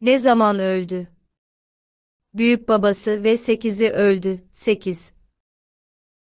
Ne zaman öldü? Büyük babası ve sekizi öldü. Sekiz.